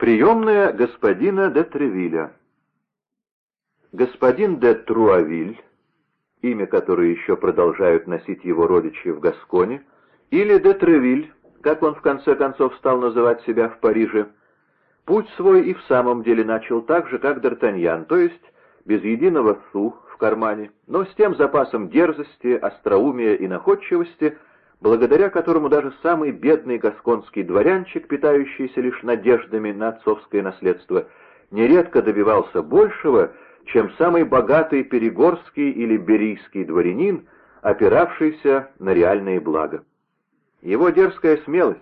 Приемная господина де Тревиля. Господин де Труавиль, имя которое еще продолжают носить его родичи в Гасконе, или де Тревиль, как он в конце концов стал называть себя в Париже, путь свой и в самом деле начал так же, как Д'Артаньян, то есть без единого су в кармане, но с тем запасом дерзости, остроумия и находчивости, благодаря которому даже самый бедный гасконский дворянчик, питающийся лишь надеждами на отцовское наследство, нередко добивался большего, чем самый богатый перегорский или берийский дворянин, опиравшийся на реальные блага. Его дерзкая смелость,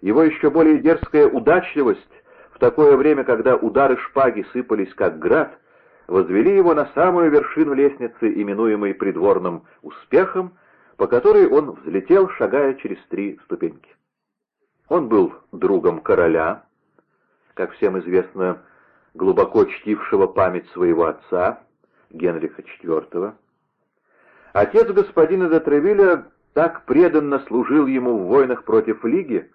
его еще более дерзкая удачливость в такое время, когда удары шпаги сыпались как град, возвели его на самую вершину лестницы, именуемой придворным успехом, по которой он взлетел, шагая через три ступеньки. Он был другом короля, как всем известно, глубоко чтившего память своего отца, Генриха IV. Отец господина де Тревиля так преданно служил ему в войнах против Лиги,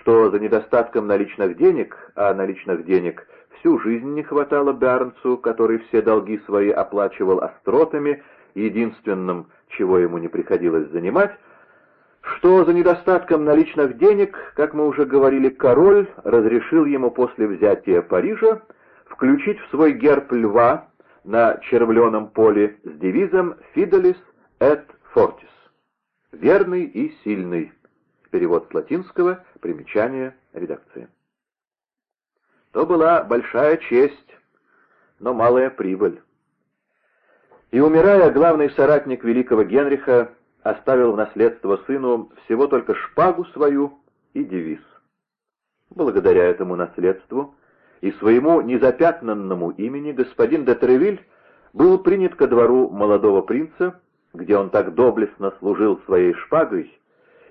что за недостатком наличных денег, а наличных денег всю жизнь не хватало Бернцу, который все долги свои оплачивал остротами, единственным, чего ему не приходилось занимать, что за недостатком наличных денег, как мы уже говорили, король разрешил ему после взятия Парижа включить в свой герб льва на червленом поле с девизом «Fidelis et fortis» Верный и сильный. Перевод с латинского, примечание редакции. То была большая честь, но малая прибыль. И умирая, главный соратник великого Генриха оставил в наследство сыну всего только шпагу свою и девиз. Благодаря этому наследству и своему незапятнанному имени господин де Тревиль был принят ко двору молодого принца, где он так доблестно служил своей шпагой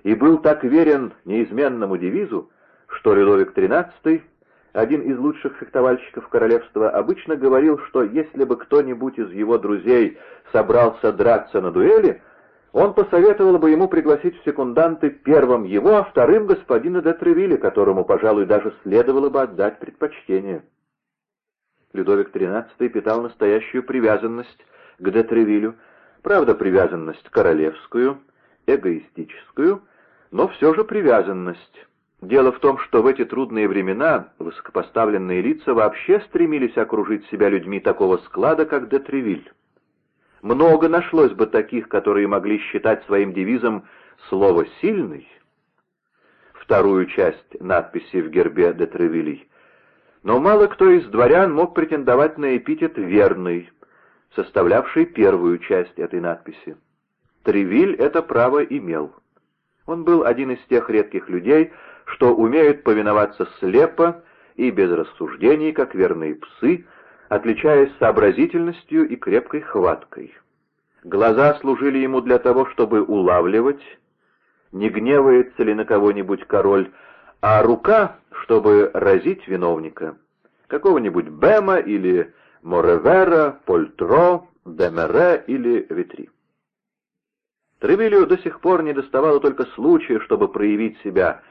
и был так верен неизменному девизу, что Людовик XIII, один из лучших фехтовальщиков королевства, обычно говорил, что если бы кто-нибудь из его друзей собрался драться на дуэли, он посоветовал бы ему пригласить в секунданты первым его, а вторым господина де Тревилля, которому, пожалуй, даже следовало бы отдать предпочтение. Людовик XIII питал настоящую привязанность к де Тревилю, Правда, привязанность королевскую, эгоистическую, но все же привязанность. Дело в том, что в эти трудные времена высокопоставленные лица вообще стремились окружить себя людьми такого склада, как Детревиль. Много нашлось бы таких, которые могли считать своим девизом слово «сильный», вторую часть надписи в гербе Детревилей, но мало кто из дворян мог претендовать на эпитет «верный», составлявший первую часть этой надписи. Тревиль это право имел. Он был один из тех редких людей, что умеют повиноваться слепо и без рассуждений, как верные псы, отличаясь сообразительностью и крепкой хваткой. Глаза служили ему для того, чтобы улавливать, не гневается ли на кого-нибудь король, а рука, чтобы разить виновника, какого-нибудь Бема или Моревера, Польтро, Демере или Витри. Тревилю до сих пор не доставало только случая, чтобы проявить себя,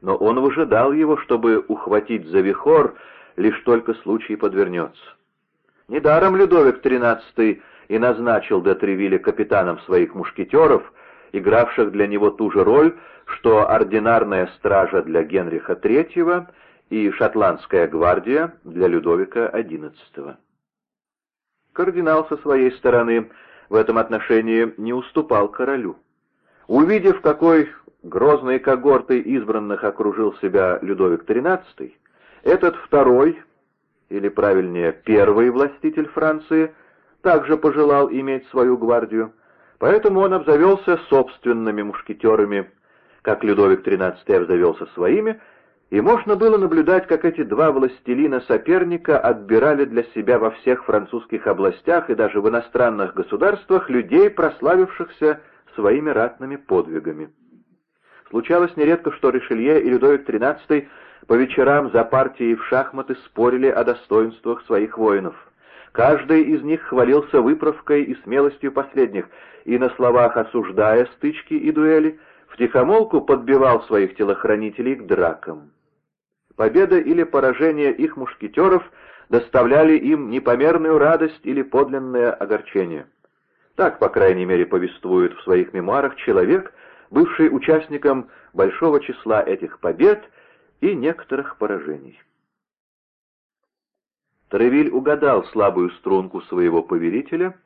но он выжидал его, чтобы ухватить за вихор, лишь только случай подвернется. Недаром Людовик XIII и назначил де Тревилля капитаном своих мушкетеров, игравших для него ту же роль, что ординарная стража для Генриха III и шотландская гвардия для Людовика XI. Кардинал со своей стороны в этом отношении не уступал королю. Увидев, какой грозной когортой избранных окружил себя Людовик XIII, этот второй, или правильнее первый властитель Франции, также пожелал иметь свою гвардию, поэтому он обзавелся собственными мушкетерами, как Людовик XIII обзавелся своими, и можно было наблюдать, как эти два властелина соперника отбирали для себя во всех французских областях и даже в иностранных государствах людей, прославившихся своими ратными подвигами. Случалось нередко, что Ришелье и Людовик XIII по вечерам за партией в шахматы спорили о достоинствах своих воинов. Каждый из них хвалился выправкой и смелостью последних, и на словах осуждая стычки и дуэли, втихомолку подбивал своих телохранителей к дракам. победа или поражение их мушкетеров доставляли им непомерную радость или подлинное огорчение. Так, по крайней мере, повествует в своих мемуарах человек, бывший участником большого числа этих побед и некоторых поражений. Тревиль угадал слабую струнку своего повелителя,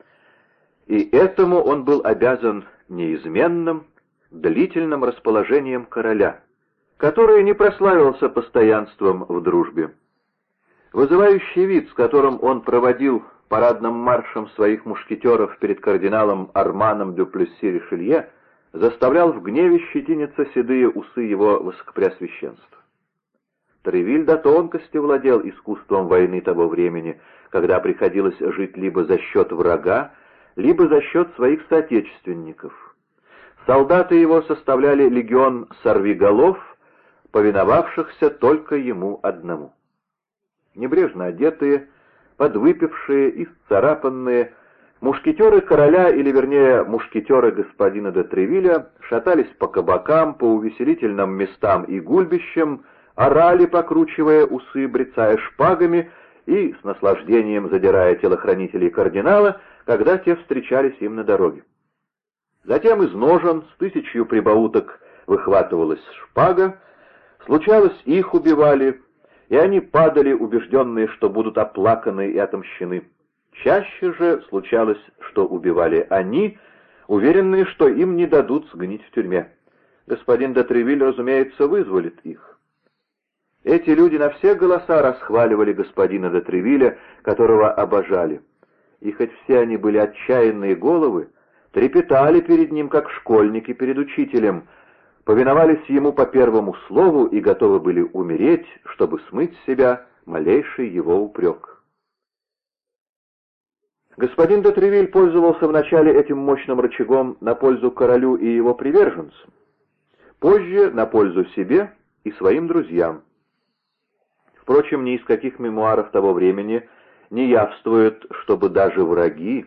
и этому он был обязан неизменным, длительным расположением короля, который не прославился постоянством в дружбе. Вызывающий вид, с которым он проводил парадным маршем своих мушкетеров перед кардиналом Арманом де Плюсси-Ришелье, заставлял в гневе щетиниться седые усы его высокопреосвященства. Тревиль до тонкости владел искусством войны того времени, когда приходилось жить либо за счет врага, либо за счет своих соотечественников. Солдаты его составляли легион сорвиголов, повиновавшихся только ему одному. Небрежно одетые, подвыпившие и сцарапанные, мушкетеры короля, или вернее мушкетеры господина де Тревиля, шатались по кабакам, по увеселительным местам и гульбищам, орали, покручивая усы, брецая шпагами и с наслаждением задирая телохранителей кардинала, когда те встречались им на дороге. Затем из ножен с тысячью прибауток выхватывалась шпага, случалось, их убивали, и они падали, убежденные, что будут оплаканы и отомщены. Чаще же случалось, что убивали они, уверенные, что им не дадут сгнить в тюрьме. Господин Дотревиль, разумеется, вызволит их. Эти люди на все голоса расхваливали господина де Тревиля, которого обожали. И хоть все они были отчаянные головы, трепетали перед ним, как школьники перед учителем, повиновались ему по первому слову и готовы были умереть, чтобы смыть с себя малейший его упрек. Господин де Тревиль пользовался вначале этим мощным рычагом на пользу королю и его приверженцам, позже на пользу себе и своим друзьям. Впрочем, ни из каких мемуаров того времени не явствует, чтобы даже враги,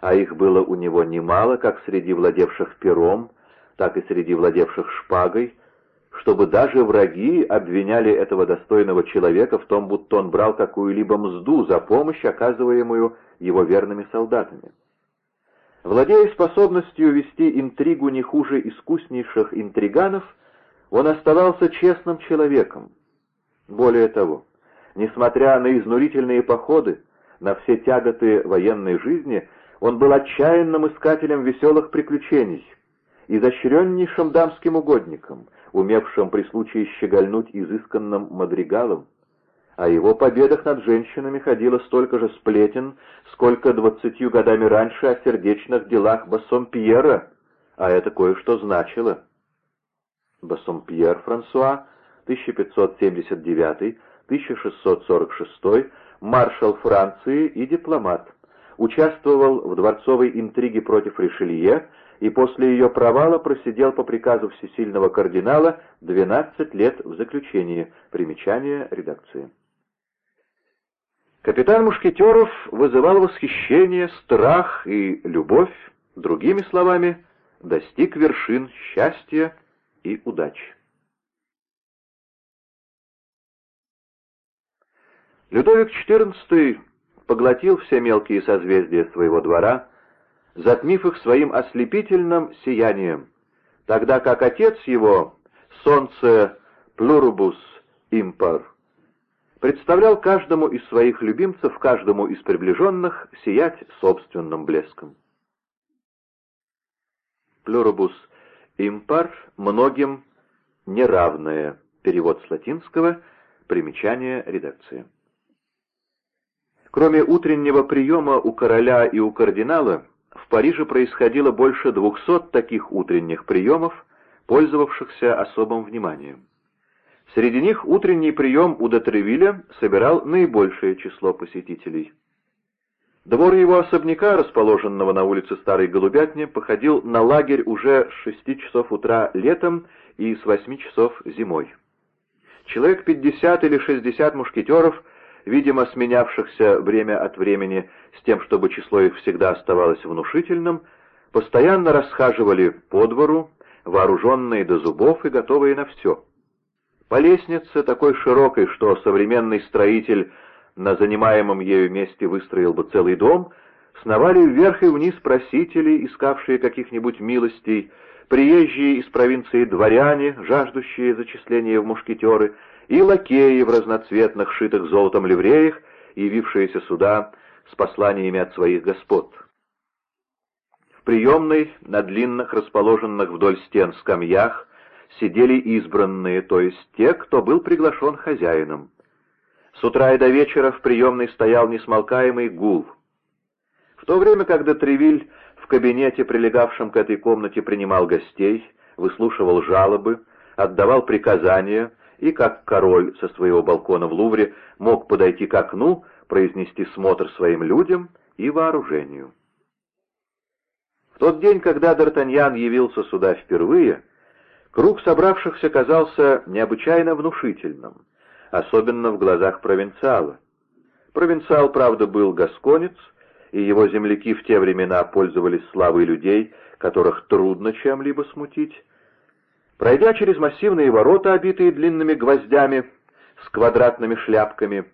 а их было у него немало, как среди владевших пером, так и среди владевших шпагой, чтобы даже враги обвиняли этого достойного человека в том, будто он брал какую-либо мзду за помощь, оказываемую его верными солдатами. Владея способностью вести интригу не хуже искуснейших интриганов, он оставался честным человеком, более того, несмотря на изнурительные походы, на все тяготы военной жизни, он был отчаянным искателем веселых приключений, изощреннейшим дамским угодником, умевшим при случае щегольнуть изысканным мадригалом. О его победах над женщинами ходило столько же сплетен, сколько двадцатью годами раньше о сердечных делах Бассомпьера, а это кое-что значило. Бассомпьер Франсуа 1579-1646, маршал Франции и дипломат. Участвовал в дворцовой интриге против Ришелье и после ее провала просидел по приказу всесильного кардинала 12 лет в заключении. Примечание редакции. Капитан Мушкетеров вызывал восхищение, страх и любовь, другими словами, достиг вершин счастья и удачи. Людовик XIV поглотил все мелкие созвездия своего двора, затмив их своим ослепительным сиянием, тогда как отец его, солнце Плурубус Импар, представлял каждому из своих любимцев, каждому из приближенных, сиять собственным блеском. Плурубус Импар многим неравное. Перевод с латинского. Примечание редакции. Кроме утреннего приема у короля и у кардинала, в Париже происходило больше двухсот таких утренних приемов, пользовавшихся особым вниманием. Среди них утренний прием у Дотревиля собирал наибольшее число посетителей. Двор его особняка, расположенного на улице Старой Голубятни, походил на лагерь уже с шести часов утра летом и с восьми часов зимой. Человек пятьдесят или шестьдесят мушкетеров видимо, сменявшихся время от времени с тем, чтобы число их всегда оставалось внушительным, постоянно расхаживали по двору, вооруженные до зубов и готовые на все. По лестнице, такой широкой, что современный строитель на занимаемом ею месте выстроил бы целый дом, сновали вверх и вниз просители, искавшие каких-нибудь милостей, приезжие из провинции дворяне, жаждущие зачисления в мушкетеры, и лакеи в разноцветных, шитых золотом ливреях, явившиеся сюда с посланиями от своих господ. В приемной, на длинных, расположенных вдоль стен скамьях, сидели избранные, то есть те, кто был приглашен хозяином. С утра и до вечера в приемной стоял несмолкаемый гул. В то время, когда Тревиль в кабинете, прилегавшем к этой комнате, принимал гостей, выслушивал жалобы, отдавал приказания и, как король со своего балкона в Лувре, мог подойти к окну, произнести смотр своим людям и вооружению. В тот день, когда Д'Артаньян явился сюда впервые, круг собравшихся казался необычайно внушительным, особенно в глазах провинциала. Провинциал, правда, был гасконец, и его земляки в те времена пользовались славой людей, которых трудно чем-либо смутить, Пройдя через массивные ворота, обитые длинными гвоздями с квадратными шляпками,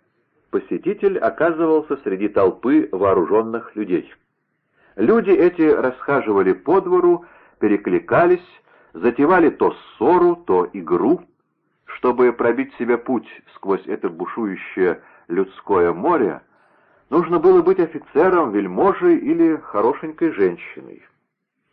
посетитель оказывался среди толпы вооруженных людей. Люди эти расхаживали по двору, перекликались, затевали то ссору, то игру. Чтобы пробить себе путь сквозь это бушующее людское море, нужно было быть офицером, вельможей или хорошенькой женщиной.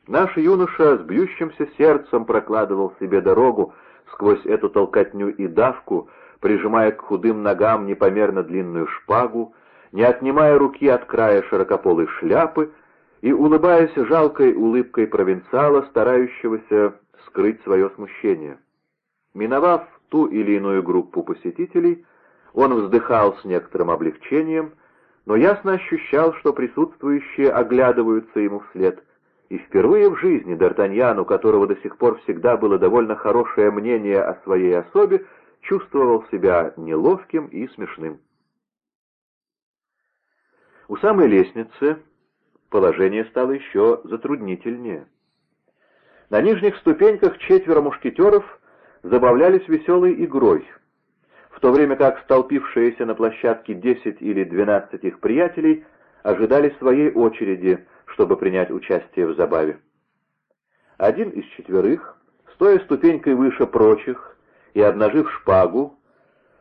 Наш юноша с бьющимся сердцем прокладывал себе дорогу сквозь эту толкотню и давку, прижимая к худым ногам непомерно длинную шпагу, не отнимая руки от края широкополой шляпы и улыбаясь жалкой улыбкой провинциала, старающегося скрыть свое смущение. Миновав ту или иную группу посетителей, он вздыхал с некоторым облегчением, но ясно ощущал, что присутствующие оглядываются ему вслед — и впервые в жизни Д'Артаньян, у которого до сих пор всегда было довольно хорошее мнение о своей особе, чувствовал себя неловким и смешным. У самой лестницы положение стало еще затруднительнее. На нижних ступеньках четверо мушкетеров забавлялись веселой игрой, в то время как столпившиеся на площадке десять или двенадцать их приятелей ожидали своей очереди, чтобы принять участие в забаве. Один из четверых, стоя ступенькой выше прочих и обнажив шпагу,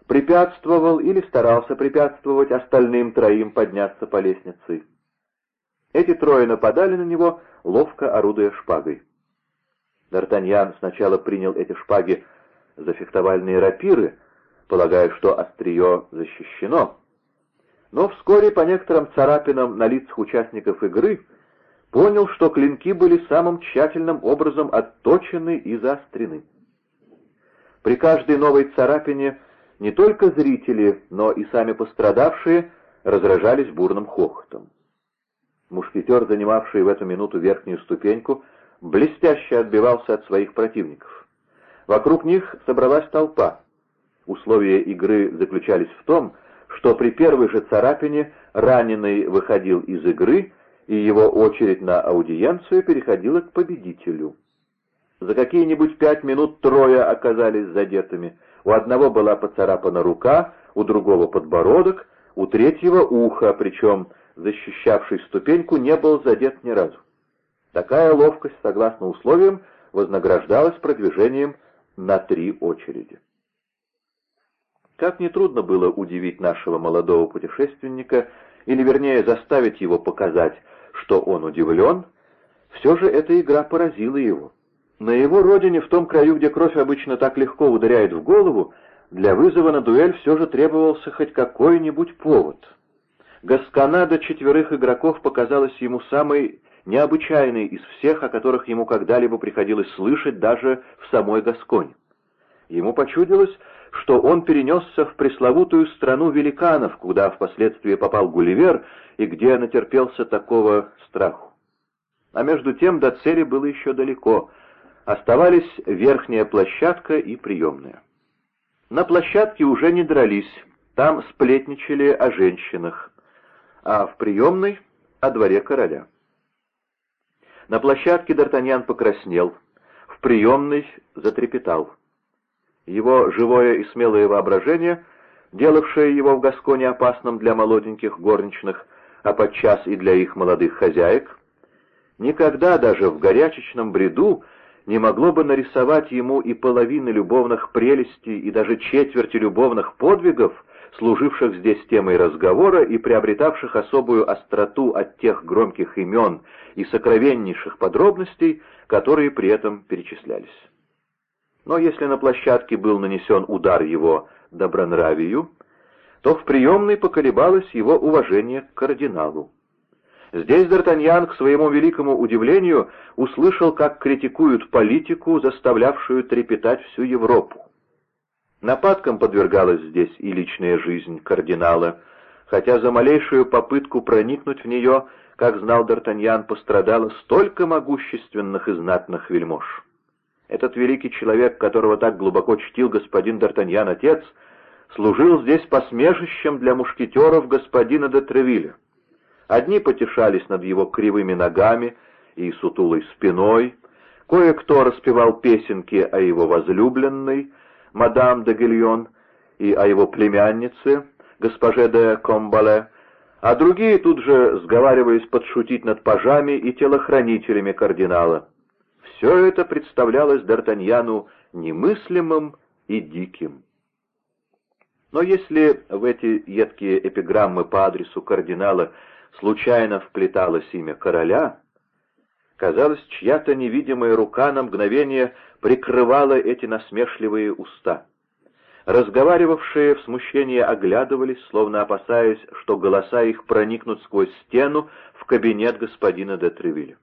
препятствовал или старался препятствовать остальным троим подняться по лестнице. Эти трое нападали на него, ловко орудуя шпагой. Д'Артаньян сначала принял эти шпаги за фехтовальные рапиры, полагая, что острие защищено, но вскоре по некоторым царапинам на лицах участников игры понял, что клинки были самым тщательным образом отточены и заострены. При каждой новой царапине не только зрители, но и сами пострадавшие разражались бурным хохотом. Мушкетер, занимавший в эту минуту верхнюю ступеньку, блестяще отбивался от своих противников. Вокруг них собралась толпа. Условия игры заключались в том, что при первой же царапине раненый выходил из игры, и его очередь на аудиенцию переходила к победителю. За какие-нибудь пять минут трое оказались задетыми. У одного была поцарапана рука, у другого подбородок, у третьего ухо, причем защищавший ступеньку не был задет ни разу. Такая ловкость, согласно условиям, вознаграждалась продвижением на три очереди. Как нетрудно было удивить нашего молодого путешественника, или вернее заставить его показать, что он удивлен, все же эта игра поразила его. На его родине, в том краю, где кровь обычно так легко ударяет в голову, для вызова на дуэль все же требовался хоть какой-нибудь повод. Гасканада четверых игроков показалась ему самой необычайной из всех, о которых ему когда-либо приходилось слышать даже в самой Гасконе. Ему почудилось, что он перенесся в пресловутую страну великанов, куда впоследствии попал Гулливер и где натерпелся такого страху. А между тем до цели было еще далеко. Оставались верхняя площадка и приемная. На площадке уже не дрались, там сплетничали о женщинах, а в приемной — о дворе короля. На площадке Д'Артаньян покраснел, в приемной затрепетал. Его живое и смелое воображение, делавшее его в Гасконе опасным для молоденьких горничных, а подчас и для их молодых хозяек, никогда даже в горячечном бреду не могло бы нарисовать ему и половины любовных прелестей, и даже четверти любовных подвигов, служивших здесь темой разговора и приобретавших особую остроту от тех громких имен и сокровеннейших подробностей, которые при этом перечислялись. Но если на площадке был нанесен удар его добронравию, то в приемной поколебалось его уважение к кардиналу. Здесь Д'Артаньян, к своему великому удивлению, услышал, как критикуют политику, заставлявшую трепетать всю Европу. Нападкам подвергалась здесь и личная жизнь кардинала, хотя за малейшую попытку проникнуть в нее, как знал Д'Артаньян, пострадало столько могущественных и знатных вельмож. Этот великий человек, которого так глубоко чтил господин Д'Артаньян отец, служил здесь посмешищем для мушкетеров господина де Тревилля. Одни потешались над его кривыми ногами и сутулой спиной, кое-кто распевал песенки о его возлюбленной, мадам де Гильон, и о его племяннице, госпоже де Комбале, а другие тут же сговаривались подшутить над пажами и телохранителями кардинала. Все это представлялось Д'Артаньяну немыслимым и диким. Но если в эти едкие эпиграммы по адресу кардинала случайно вплеталось имя короля, казалось, чья-то невидимая рука на мгновение прикрывала эти насмешливые уста. Разговаривавшие в смущении оглядывались, словно опасаясь, что голоса их проникнут сквозь стену в кабинет господина де Тревилля.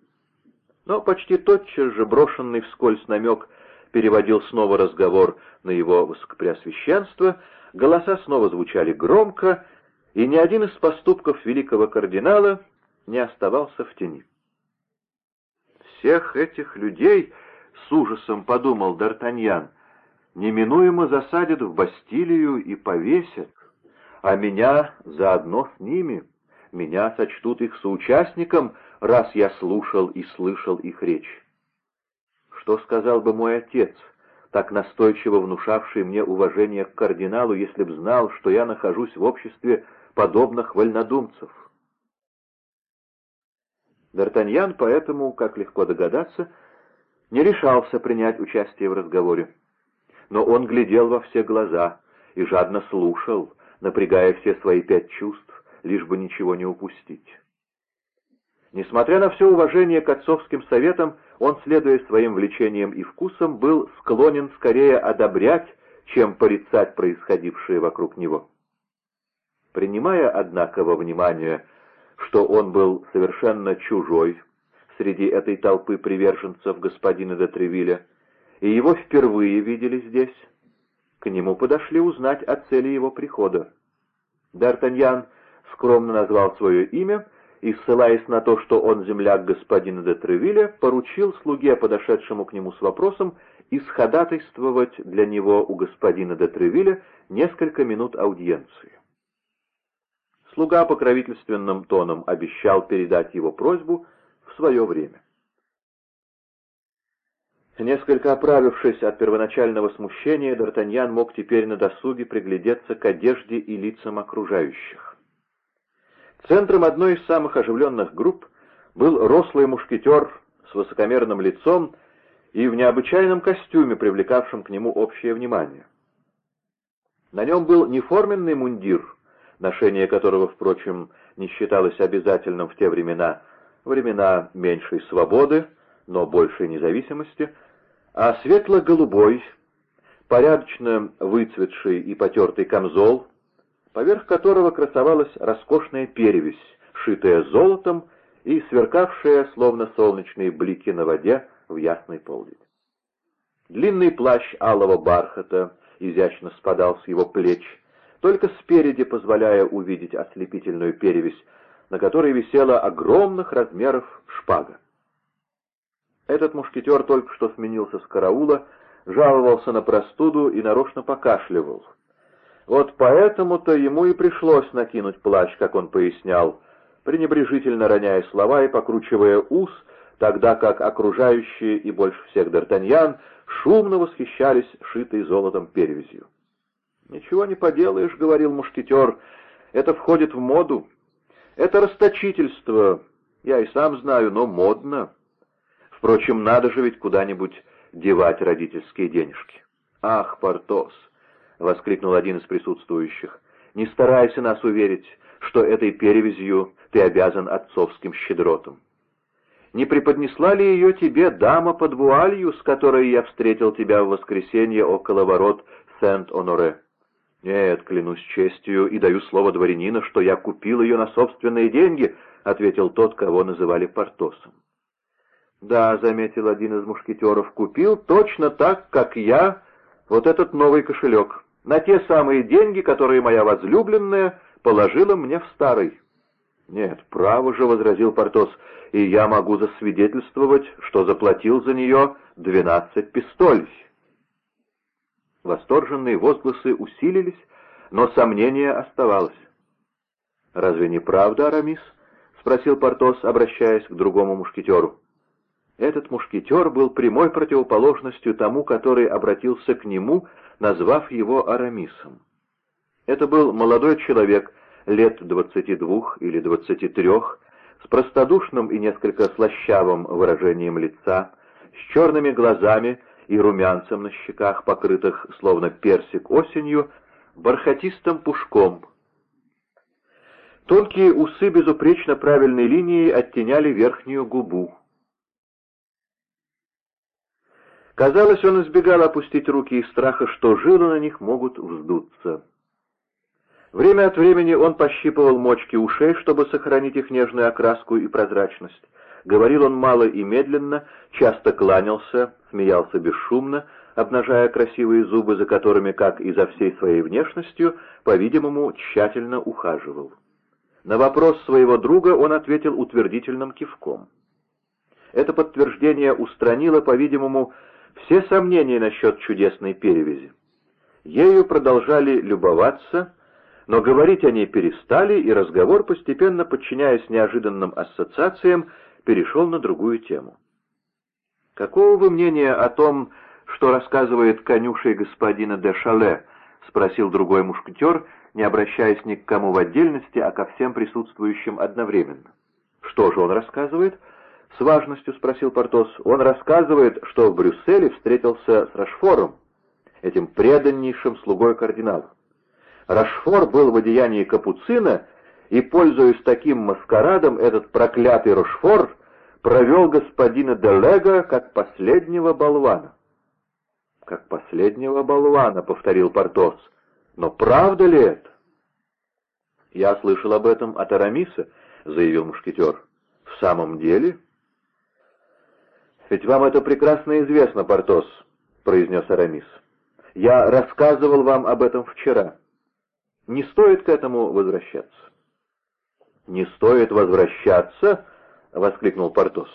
Но почти тотчас же брошенный вскользь намек переводил снова разговор на его высокопреосвященство, голоса снова звучали громко, и ни один из поступков великого кардинала не оставался в тени. «Всех этих людей, — с ужасом подумал Д'Артаньян, — неминуемо засадят в Бастилию и повесят, а меня заодно с ними, меня сочтут их соучастником, раз я слушал и слышал их речь. Что сказал бы мой отец, так настойчиво внушавший мне уважение к кардиналу, если б знал, что я нахожусь в обществе подобных вольнодумцев. Д'Артаньян поэтому, как легко догадаться, не решался принять участие в разговоре. Но он глядел во все глаза и жадно слушал, напрягая все свои пять чувств, лишь бы ничего не упустить. Несмотря на все уважение к отцовским советам, он, следуя своим влечениям и вкусам, был склонен скорее одобрять, чем порицать происходившее вокруг него. Принимая, однако, во внимание, что он был совершенно чужой среди этой толпы приверженцев господина де Тревиля, и его впервые видели здесь, к нему подошли узнать о цели его прихода. Д'Артаньян скромно назвал свое имя и, ссылаясь на то, что он земляк господина де Тревиля, поручил слуге, подошедшему к нему с вопросом, исходатайствовать для него у господина де Тревиля несколько минут аудиенции. Слуга покровительственным тоном обещал передать его просьбу в свое время. Несколько оправившись от первоначального смущения, Д'Артаньян мог теперь на досуге приглядеться к одежде и лицам окружающих. Центром одной из самых оживленных групп был рослый мушкетер с высокомерным лицом и в необычайном костюме, привлекавшем к нему общее внимание. На нем был не форменный мундир, ношение которого, впрочем, не считалось обязательным в те времена, времена меньшей свободы, но большей независимости, а светло-голубой, порядочно выцветший и потертый камзол, поверх которого красовалась роскошная перевесь, шитая золотом и сверкавшая, словно солнечные блики на воде, в ясный полдень. Длинный плащ алого бархата изящно спадал с его плеч, только спереди позволяя увидеть ослепительную перевесь, на которой висела огромных размеров шпага. Этот мушкетер только что сменился с караула, жаловался на простуду и нарочно покашливал. Вот поэтому-то ему и пришлось накинуть плащ, как он пояснял, пренебрежительно роняя слова и покручивая ус, тогда как окружающие и больше всех Д'Артаньян шумно восхищались шитой золотом перевязью. «Ничего не поделаешь», — говорил мушкетер, — «это входит в моду. Это расточительство, я и сам знаю, но модно. Впрочем, надо же ведь куда-нибудь девать родительские денежки». «Ах, Портос!» — воскликнул один из присутствующих. «Не старайся нас уверить, что этой перевязью ты обязан отцовским щедротом. Не преподнесла ли ее тебе дама под вуалью, с которой я встретил тебя в воскресенье около ворот Сент-Оноре?» «Нет, клянусь честью и даю слово дворянина, что я купил ее на собственные деньги», — ответил тот, кого называли Портосом. «Да», — заметил один из мушкетеров, — «купил точно так, как я, вот этот новый кошелек, на те самые деньги, которые моя возлюбленная положила мне в старый». «Нет, право же», — возразил Портос, — «и я могу засвидетельствовать, что заплатил за нее двенадцать пистолей». Восторженные возгласы усилились, но сомнение оставалось. «Разве не правда, Арамис?» — спросил Портос, обращаясь к другому мушкетеру. Этот мушкетер был прямой противоположностью тому, который обратился к нему, назвав его Арамисом. Это был молодой человек, лет двадцати двух или двадцати трех, с простодушным и несколько слащавым выражением лица, с черными глазами и румянцем на щеках, покрытых, словно персик осенью, бархатистым пушком. Тонкие усы безупречно правильной линией оттеняли верхнюю губу. Казалось, он избегал опустить руки из страха, что жилы на них могут вздуться. Время от времени он пощипывал мочки ушей, чтобы сохранить их нежную окраску и прозрачность. Говорил он мало и медленно, часто кланялся, смеялся бесшумно, обнажая красивые зубы, за которыми, как и за всей своей внешностью, по-видимому, тщательно ухаживал. На вопрос своего друга он ответил утвердительным кивком. Это подтверждение устранило, по-видимому, все сомнения насчет чудесной перевязи. Ею продолжали любоваться, но говорить о ней перестали, и разговор, постепенно подчиняясь неожиданным ассоциациям, перешел на другую тему. «Какого вы мнения о том, что рассказывает конюшей господина де Шале?» — спросил другой мушкетер, не обращаясь ни к кому в отдельности, а ко всем присутствующим одновременно. «Что же он рассказывает?» — с важностью спросил Портос. «Он рассказывает, что в Брюсселе встретился с Рашфором, этим преданнейшим слугой кардинала. Рашфор был в одеянии капуцина, и, пользуясь таким маскарадом, этот проклятый Рошфор провел господина Делега как последнего болвана. «Как последнего болвана», — повторил Портос. «Но правда ли это?» «Я слышал об этом от Арамиса», — заявил мушкетер. «В самом деле?» «Ведь вам это прекрасно известно, Портос», — произнес Арамис. «Я рассказывал вам об этом вчера. Не стоит к этому возвращаться». «Не стоит возвращаться?» — воскликнул Портос.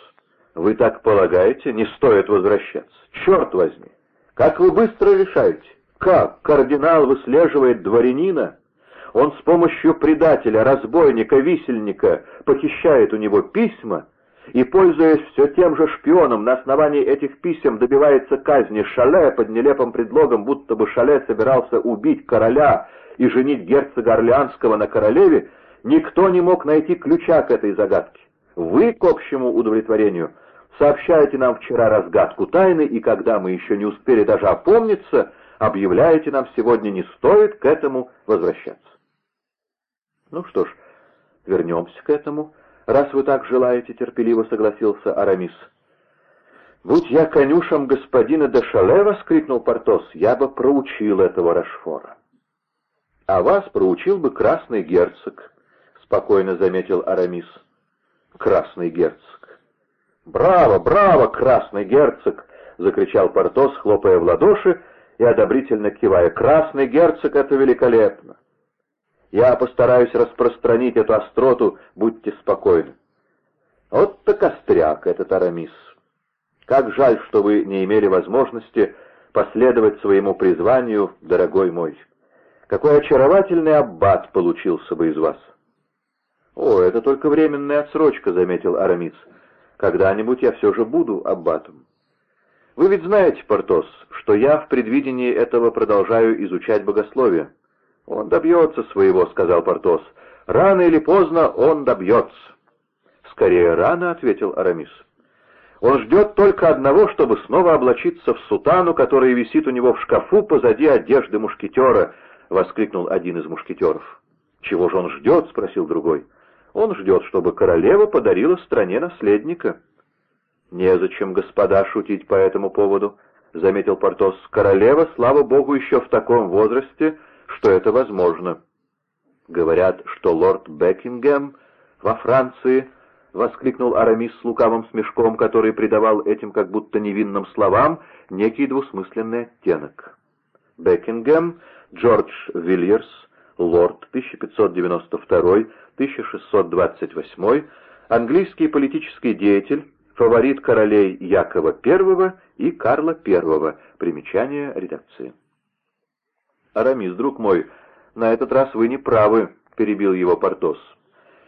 «Вы так полагаете? Не стоит возвращаться. Черт возьми! Как вы быстро решаете? Как кардинал выслеживает дворянина? Он с помощью предателя, разбойника, висельника похищает у него письма и, пользуясь все тем же шпионом, на основании этих писем добивается казни Шале под нелепым предлогом, будто бы Шале собирался убить короля и женить герцога Орлеанского на королеве, никто не мог найти ключа к этой загадке. Вы, к общему удовлетворению, сообщаете нам вчера разгадку тайны, и когда мы еще не успели даже опомниться, объявляете нам сегодня не стоит к этому возвращаться. Ну что ж, вернемся к этому, раз вы так желаете, терпеливо согласился Арамис. «Будь я конюшем господина де Шале, — воскликнул Портос, — я бы проучил этого Рашфора». «А вас проучил бы красный герцог», — спокойно заметил Арамис. «Красный герцог». «Браво, браво, красный герцог!» — закричал Портос, хлопая в ладоши и одобрительно кивая. «Красный герцог — это великолепно! Я постараюсь распространить эту остроту, будьте спокойны». «Вот-то костряк этот Арамис! Как жаль, что вы не имели возможности последовать своему призванию, дорогой мой!» Какой очаровательный аббат получился бы из вас!» «О, это только временная отсрочка», — заметил Арамис. Когда-нибудь я все же буду аббатом. Вы ведь знаете, Портос, что я в предвидении этого продолжаю изучать богословие. Он добьется своего, сказал Портос. Рано или поздно он добьется. Скорее рано, ответил Арамис. Он ждет только одного, чтобы снова облачиться в сутану, которая висит у него в шкафу позади одежды мушкетера, — воскликнул один из мушкетеров. «Чего же он ждет?» — спросил другой. «Он ждет, чтобы королева подарила стране наследника». «Незачем, господа, шутить по этому поводу», — заметил Портос. «Королева, слава богу, еще в таком возрасте, что это возможно». «Говорят, что лорд Бекингем во Франции...» — воскликнул Арамис с лукавым смешком, который придавал этим как будто невинным словам некий двусмысленный оттенок. Бекингем, Джордж Вильерс, лорд 1592-1628, английский политический деятель, фаворит королей Якова I и Карла I. Примечание редакции. «Арамис, друг мой, на этот раз вы не правы», — перебил его Портос.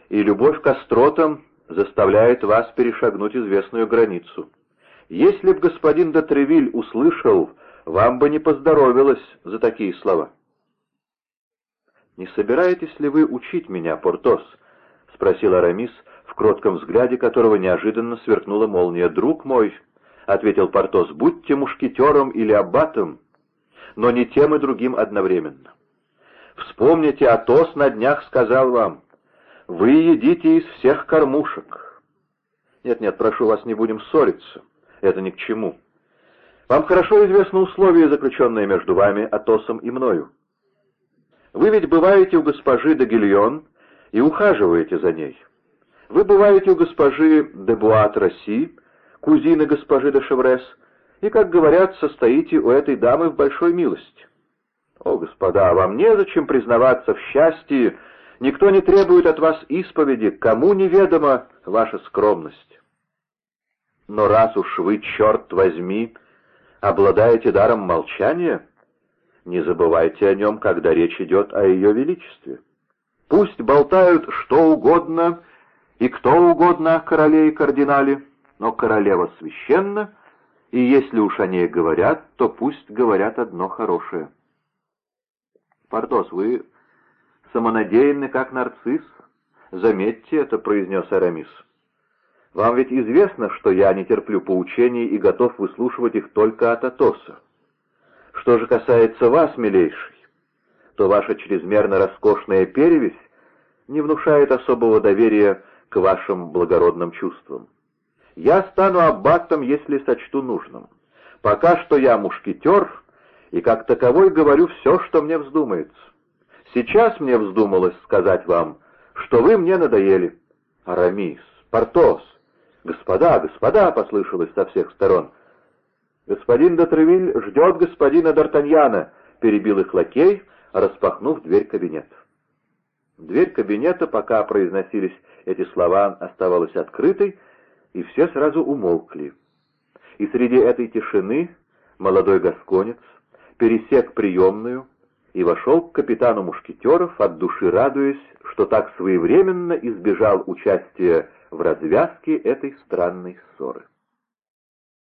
«И любовь к остротам заставляет вас перешагнуть известную границу. Если б господин Дотревиль услышал, вам бы не поздоровилось за такие слова». «Не собираетесь ли вы учить меня, Портос?» — спросил Арамис, в кротком взгляде которого неожиданно сверкнула молния. «Друг мой», — ответил Портос, — «будьте мушкетером или аббатом, но не тем и другим одновременно. Вспомните, Атос на днях сказал вам, вы едите из всех кормушек. Нет-нет, прошу вас, не будем ссориться, это ни к чему. Вам хорошо известно условие, заключенное между вами, Атосом и мною. Вы ведь бываете у госпожи де Гильон и ухаживаете за ней. Вы бываете у госпожи де Буат Росси, кузины госпожи де Шеврес, и, как говорят, состоите у этой дамы в большой милости. О, господа, вам незачем признаваться в счастье, никто не требует от вас исповеди, кому неведома ваша скромность. Но раз уж вы, черт возьми, обладаете даром молчания, не забывайте о нем, когда речь идет о ее величестве. Пусть болтают что угодно и кто угодно о короле и кардинале, но королева священна, и если уж о ней говорят, то пусть говорят одно хорошее. «Портос, вы самонадеянны, как нарцисс. Заметьте это», — произнес Арамис. «Вам ведь известно, что я не терплю поучений и готов выслушивать их только от Атоса. Что же касается вас, милейший, то ваша чрезмерно роскошная перевесь не внушает особого доверия к вашим благородным чувствам. Я стану аббатом, если сочту нужным. Пока что я мушкетер, и как таковой говорю все, что мне вздумается. Сейчас мне вздумалось сказать вам, что вы мне надоели. Арамис, Портос, господа, господа, послышалось со всех сторон. «Господин Дотревиль ждет господина Д'Артаньяна», — перебил их лакей, распахнув дверь кабинета. Дверь кабинета, пока произносились эти слова, оставалась открытой, и все сразу умолкли. И среди этой тишины молодой гасконец пересек приемную и вошел к капитану мушкетеров, от души радуясь, что так своевременно избежал участия в развязке этой странной ссоры.